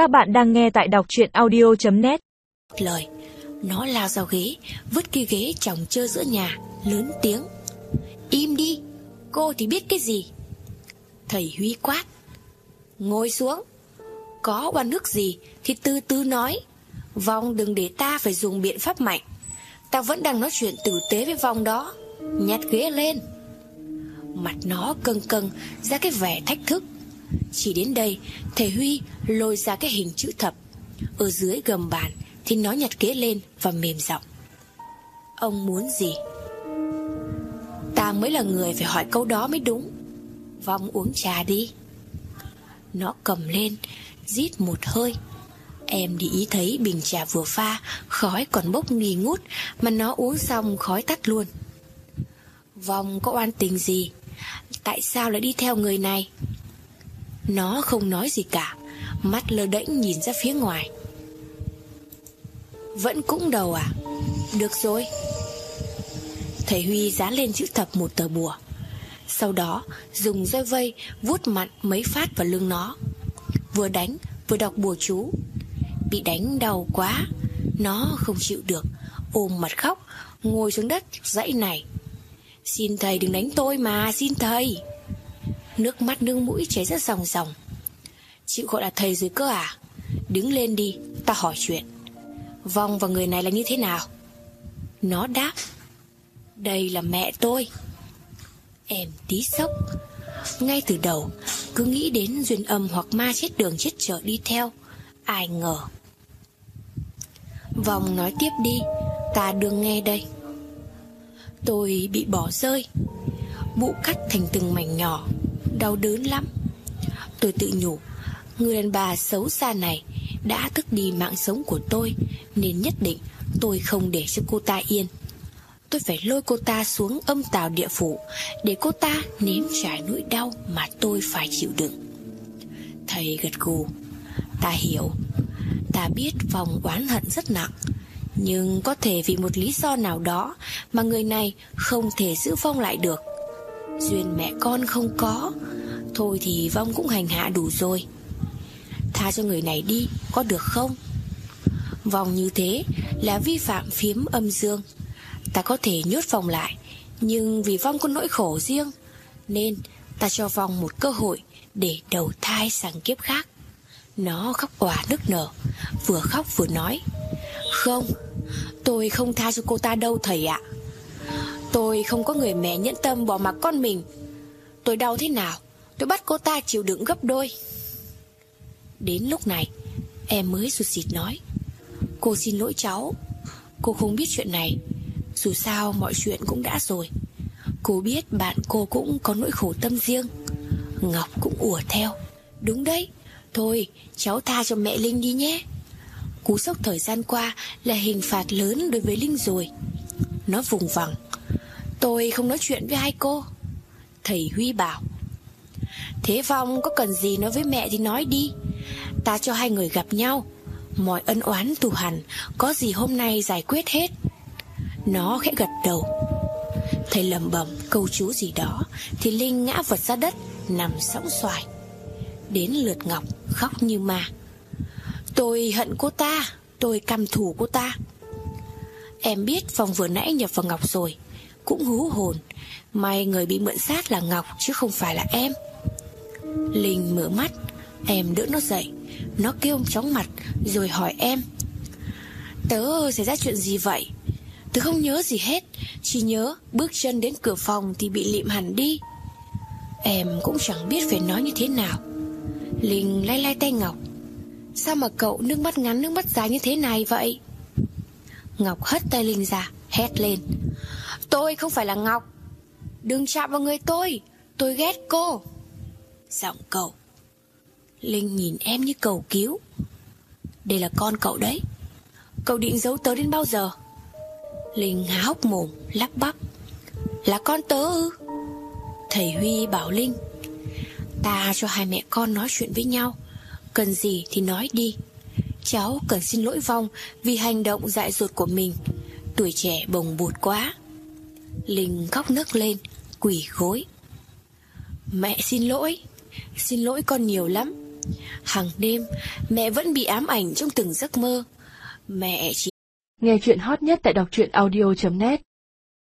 Các bạn đang nghe tại đọc chuyện audio.net Lời, Nó lao ra ghế, Vứt cái ghế chồng chơi giữa nhà, Lớn tiếng. Im đi, Cô thì biết cái gì? Thầy Huy quát. Ngồi xuống, Có oan nước gì thì từ từ nói. Vong đừng để ta phải dùng biện pháp mạnh. Ta vẫn đang nói chuyện tử tế với Vong đó. Nhặt ghế lên. Mặt nó cân cân ra cái vẻ thách thức. Chỉ đến đây, Thầy Huy lôi ra cái hình chữ thập. Ở dưới gầm bàn Thì nó nhặt kế lên và mềm giọng. Ông muốn gì? Ta mới là người phải hỏi câu đó mới đúng. Vong uống trà đi. Nó cầm lên, Rít một hơi. Em để ý thấy bình trà vừa pha, Khói còn bốc nghi ngút, Mà nó uống xong khói tắt luôn. Vong có oan tình gì? Tại sao lại đi theo người này? Nó không nói gì cả, Mắt lơ đễnh nhìn ra phía ngoài. Vẫn cũng đầu à? Được rồi. Thầy Huy dán lên chữ thập một tờ bùa. Sau đó, dùng roi vây vuốt mặn mấy phát vào lưng nó. Vừa đánh, vừa đọc bùa chú. Bị đánh đau quá, Nó không chịu được. Ôm mặt khóc, Ngồi xuống đất dãy này. Xin thầy đừng đánh tôi mà, Xin thầy. Nước mắt, nước mũi chảy rất ròng ròng. Chịu gọi là thầy rồi cơ à? Đứng lên đi, Ta hỏi chuyện. Vong và người này là như thế nào? Nó đáp, Đây là mẹ tôi. Em tí sốc. Ngay từ đầu, Cứ nghĩ đến duyên âm hoặc ma chết đường, chết chợ đi theo, Ai ngờ. Vòng nói tiếp đi, Ta đừng nghe đây. Tôi bị bỏ rơi, Bụ cắt thành từng mảnh nhỏ. Đau đớn lắm. Tôi tự nhủ, Người đàn bà xấu xa này Đã thức đi mạng sống của tôi, Nên nhất định tôi không để cho cô ta yên. Tôi phải lôi cô ta xuống âm tào địa phủ Để cô ta nếm trải nỗi đau Mà tôi phải chịu đựng. Thầy gật gù, Ta hiểu. Ta biết vòng oán hận rất nặng, Nhưng có thể vì một lý do nào đó Mà người này không thể giữ Phong lại được. Duyên mẹ con không có. Thôi thì Vong cũng hành hạ đủ rồi. Tha cho người này đi, Có được không? Vòng như thế là vi phạm phiếm âm dương. Ta có thể nhốt Vong lại, Nhưng vì Vong có nỗi khổ riêng, Nên ta cho Vong một cơ hội Để đầu thai sang kiếp khác. Nó khóc òa nức nở, Vừa khóc vừa nói, Không, Tôi không tha cho cô ta đâu thầy ạ. Tôi không có người mẹ nhẫn tâm bỏ mặc con mình. Tôi đau thế nào, Tôi bắt cô ta chịu đựng gấp đôi. Đến lúc này, Em mới sụt xịt nói, Cô xin lỗi cháu, Cô không biết chuyện này. Dù sao mọi chuyện cũng đã rồi. Cô biết bạn cô cũng có nỗi khổ tâm riêng. Ngọc cũng ủa theo, Đúng đấy, Thôi, cháu tha cho mẹ Linh đi nhé. Cú sốc thời gian qua Là hình phạt lớn đối với Linh rồi. Nó vùng vằng Tôi không nói chuyện với hai cô. Thầy Huy bảo, Thế Phong có cần gì nói với mẹ thì nói đi. Ta cho hai người gặp nhau. Mọi ân oán thù hẳn, Có gì hôm nay giải quyết hết. Nó khẽ gật đầu. Thầy lầm bầm câu chú gì đó Thì Linh ngã vật ra đất, Nằm sóng xoài. Đến lượt Ngọc khóc như ma. Tôi hận cô ta, Tôi căm thù cô ta. Em biết Phong vừa nãy nhập vào Ngọc rồi cũng hú hồn. May người bị mượn sát là Ngọc, Chứ không phải là em. Linh mở mắt, Em đỡ nó dậy. Nó kêu chóng mặt, Rồi hỏi em. Tớ xảy ra chuyện gì vậy? Tớ không nhớ gì hết, Chỉ nhớ bước chân đến cửa phòng Thì bị lịm hẳn đi. Em cũng chẳng biết phải nói như thế nào. Linh lay lay tay Ngọc. Sao mà cậu nước mắt ngắn, nước mắt dài như thế này vậy? Ngọc hất tay Linh ra. Hét lên. Tôi không phải là Ngọc. Đừng chạm vào người tôi. Tôi ghét cô. Giọng cậu. Linh nhìn em như cầu cứu. Đây là con cậu đấy. Cậu định giấu tớ đến bao giờ? Linh há hốc mồm, Lắp bắp. Là con tớ ư? Thầy Huy bảo Linh. Ta cho hai mẹ con nói chuyện với nhau. Cần gì thì nói đi. Cháu cần xin lỗi Vong Vì hành động dại dột của mình. Tuổi trẻ bồng bột quá. Linh khóc nức lên Quỷ gối. Mẹ xin lỗi Xin lỗi con nhiều lắm. Hàng đêm, mẹ vẫn bị ám ảnh trong từng giấc mơ. Mẹ chỉ Nghe chuyện hot nhất tại đọc truyện audio.net